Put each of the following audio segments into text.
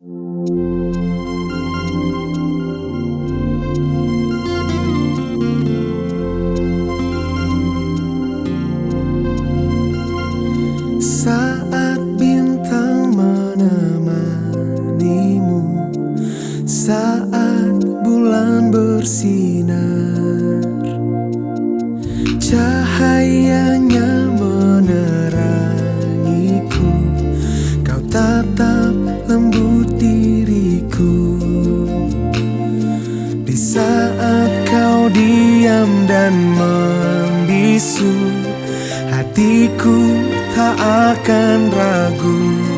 Saat bintang menemanimu Saat bulan bersinar Cahayanya membisu Hatiku tak akan ragu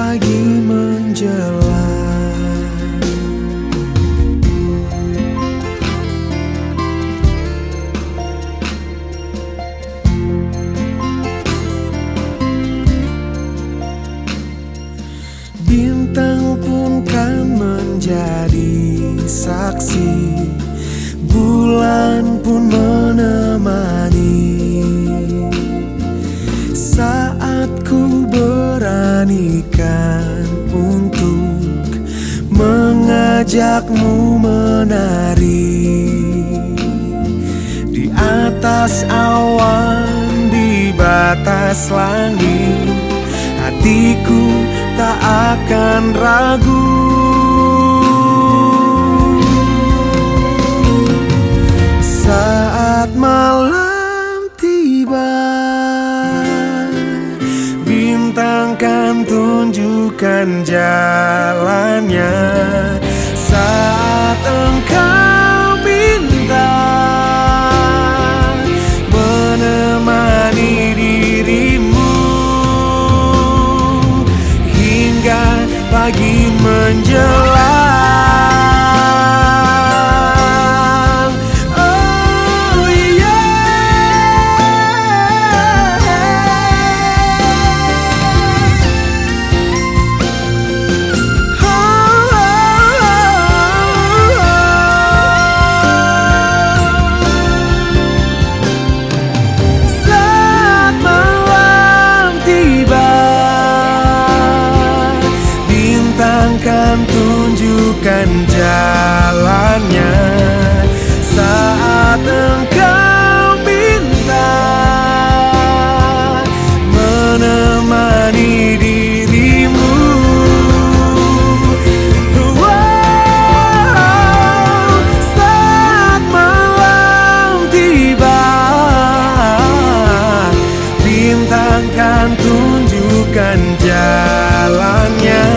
pagi menjelang. Bintang pun kan menjadi saksi. Bulan pun menemani Mengajakmu menari. Di atas awan di batas langit Hatiku tak akan ragu. Saat malam tiba Bintang kan tunjukkan jalannya bukan jalannya.